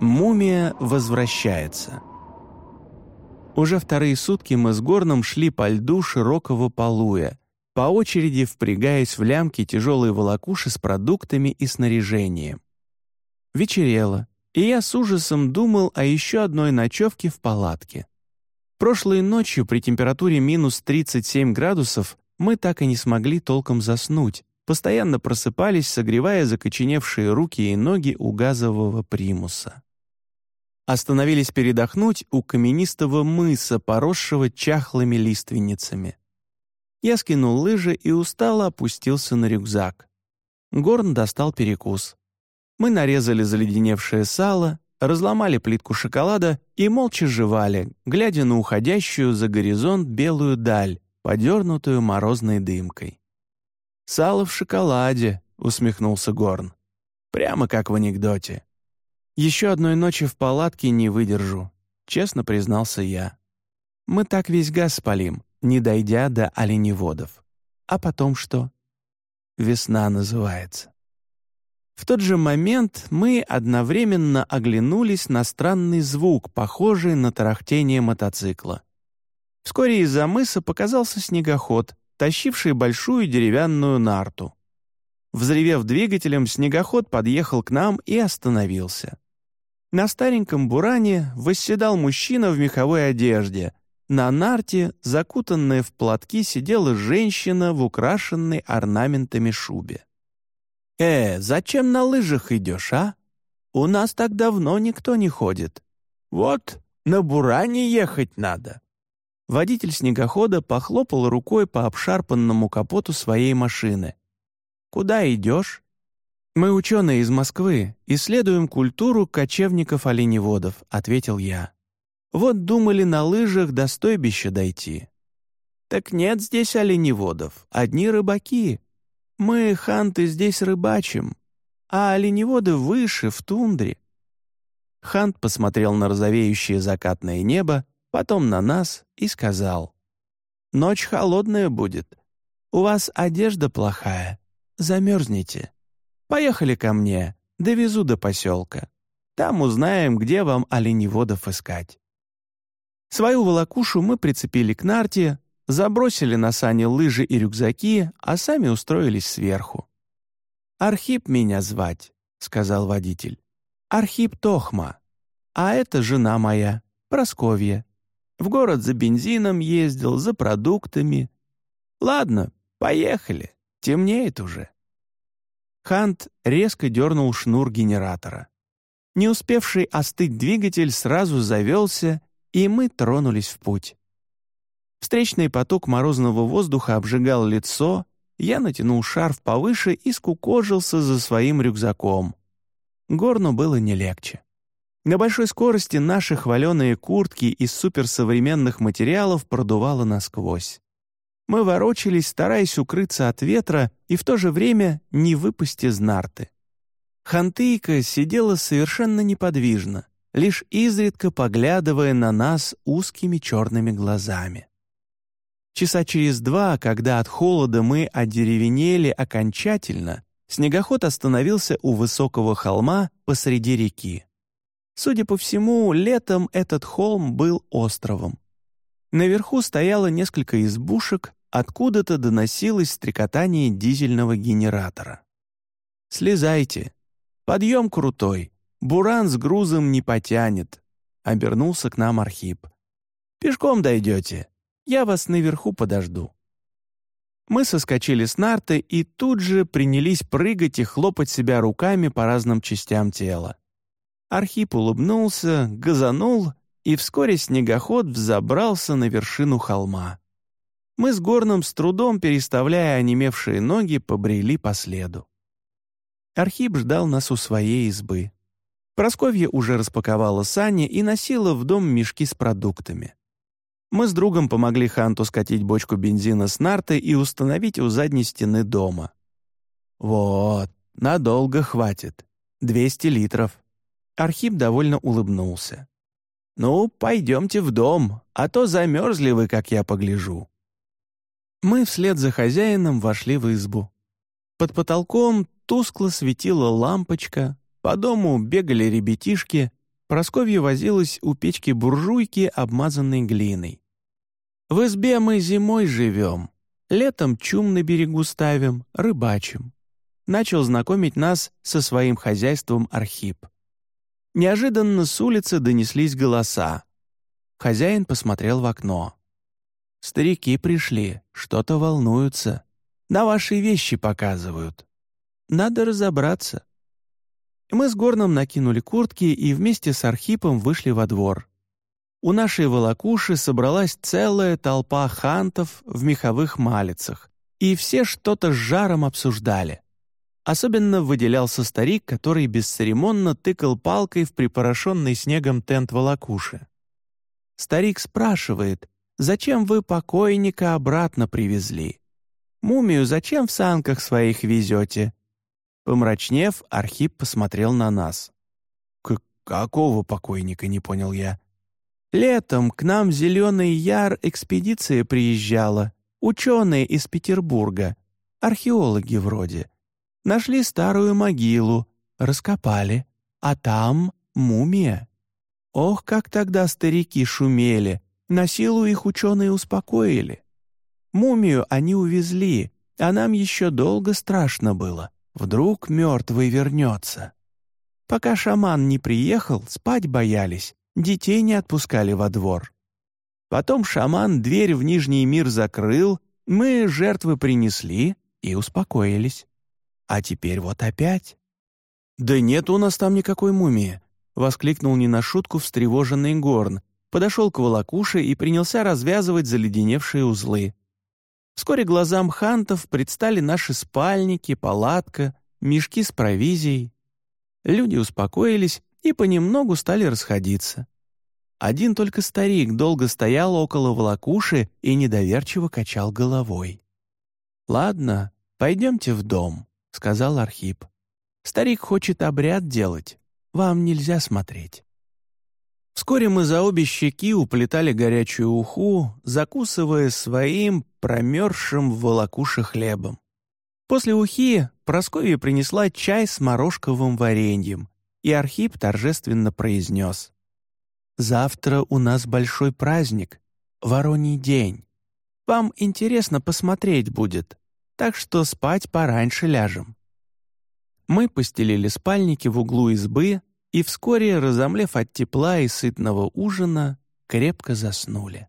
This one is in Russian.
Мумия возвращается. Уже вторые сутки мы с Горном шли по льду широкого полуя, по очереди впрягаясь в лямки тяжелые волокуши с продуктами и снаряжением. Вечерело, и я с ужасом думал о еще одной ночевке в палатке. Прошлой ночью при температуре минус 37 градусов мы так и не смогли толком заснуть, постоянно просыпались, согревая закоченевшие руки и ноги у газового примуса. Остановились передохнуть у каменистого мыса, поросшего чахлыми лиственницами. Я скинул лыжи и устало опустился на рюкзак. Горн достал перекус. Мы нарезали заледеневшее сало, разломали плитку шоколада и молча жевали, глядя на уходящую за горизонт белую даль, подернутую морозной дымкой. «Сало в шоколаде», — усмехнулся Горн. «Прямо как в анекдоте. Еще одной ночи в палатке не выдержу», — честно признался я. «Мы так весь газ спалим, не дойдя до оленеводов. А потом что?» «Весна называется». В тот же момент мы одновременно оглянулись на странный звук, похожий на тарахтение мотоцикла. Вскоре из-за мыса показался снегоход, тащивший большую деревянную нарту. Взревев двигателем, снегоход подъехал к нам и остановился. На стареньком буране восседал мужчина в меховой одежде. На нарте, закутанная в платки, сидела женщина в украшенной орнаментами шубе. «Э, зачем на лыжах идешь, а? У нас так давно никто не ходит. Вот, на буране ехать надо». Водитель снегохода похлопал рукой по обшарпанному капоту своей машины. «Куда идешь?» «Мы ученые из Москвы, исследуем культуру кочевников-оленеводов», — ответил я. «Вот думали на лыжах до стойбища дойти». «Так нет здесь оленеводов, одни рыбаки», мы, ханты, здесь рыбачим, а оленеводы выше, в тундре». Хант посмотрел на розовеющее закатное небо, потом на нас и сказал. «Ночь холодная будет. У вас одежда плохая. Замерзнете. Поехали ко мне, довезу до поселка. Там узнаем, где вам оленеводов искать». Свою волокушу мы прицепили к нарте, забросили на сани лыжи и рюкзаки, а сами устроились сверху. «Архип меня звать», — сказал водитель. «Архип Тохма. А это жена моя, Просковья. В город за бензином ездил, за продуктами. Ладно, поехали, темнеет уже». Хант резко дернул шнур генератора. Не успевший остыть двигатель сразу завелся, и мы тронулись в путь. Встречный поток морозного воздуха обжигал лицо, я натянул шарф повыше и скукожился за своим рюкзаком. Горну было не легче. На большой скорости наши хваленые куртки из суперсовременных материалов продувало насквозь. Мы ворочались, стараясь укрыться от ветра и в то же время не выпасть из нарты. Хантыйка сидела совершенно неподвижно, лишь изредка поглядывая на нас узкими черными глазами. Часа через два, когда от холода мы одеревенели окончательно, снегоход остановился у высокого холма посреди реки. Судя по всему, летом этот холм был островом. Наверху стояло несколько избушек, откуда-то доносилось стрекотание дизельного генератора. «Слезайте. Подъем крутой. Буран с грузом не потянет», — обернулся к нам Архип. «Пешком дойдете. Я вас наверху подожду». Мы соскочили с нарты и тут же принялись прыгать и хлопать себя руками по разным частям тела. Архип улыбнулся, газанул, и вскоре снегоход взобрался на вершину холма. Мы с Горном с трудом, переставляя онемевшие ноги, побрели по следу. Архип ждал нас у своей избы. Просковья уже распаковала сани и носила в дом мешки с продуктами. Мы с другом помогли Ханту скатить бочку бензина с нарты и установить у задней стены дома. «Вот, надолго хватит. 200 литров». Архип довольно улыбнулся. «Ну, пойдемте в дом, а то замерзли вы, как я погляжу». Мы вслед за хозяином вошли в избу. Под потолком тускло светила лампочка, по дому бегали ребятишки, Просковья возилась у печки буржуйки, обмазанной глиной. «В избе мы зимой живем, летом чум на берегу ставим, рыбачим». Начал знакомить нас со своим хозяйством Архип. Неожиданно с улицы донеслись голоса. Хозяин посмотрел в окно. «Старики пришли, что-то волнуются. На ваши вещи показывают. Надо разобраться». Мы с Горном накинули куртки и вместе с Архипом вышли во двор. У нашей волокуши собралась целая толпа хантов в меховых малицах, и все что-то с жаром обсуждали. Особенно выделялся старик, который бесцеремонно тыкал палкой в припорошенный снегом тент волокуши. Старик спрашивает, «Зачем вы покойника обратно привезли? Мумию зачем в санках своих везете?» Помрачнев, Архип посмотрел на нас. «К «Какого покойника?» — не понял я. «Летом к нам Зеленый Яр экспедиция приезжала, ученые из Петербурга, археологи вроде. Нашли старую могилу, раскопали, а там мумия. Ох, как тогда старики шумели, на силу их ученые успокоили. Мумию они увезли, а нам еще долго страшно было. Вдруг мертвый вернется. Пока шаман не приехал, спать боялись, детей не отпускали во двор. Потом шаман дверь в Нижний мир закрыл, мы жертвы принесли и успокоились. А теперь вот опять. «Да нет у нас там никакой мумии», — воскликнул не на шутку встревоженный Горн, подошел к волокуше и принялся развязывать заледеневшие узлы. Вскоре глазам хантов предстали наши спальники, палатка, мешки с провизией. Люди успокоились и понемногу стали расходиться. Один только старик долго стоял около волокуши и недоверчиво качал головой. «Ладно, пойдемте в дом», — сказал Архип. «Старик хочет обряд делать. Вам нельзя смотреть». Вскоре мы за обе щеки уплетали горячую уху, закусывая своим промерзшим в хлебом. После ухи Прасковья принесла чай с морожковым вареньем, и Архип торжественно произнес. «Завтра у нас большой праздник, Вороний день. Вам интересно посмотреть будет, так что спать пораньше ляжем». Мы постелили спальники в углу избы, и вскоре, разомлев от тепла и сытного ужина, крепко заснули.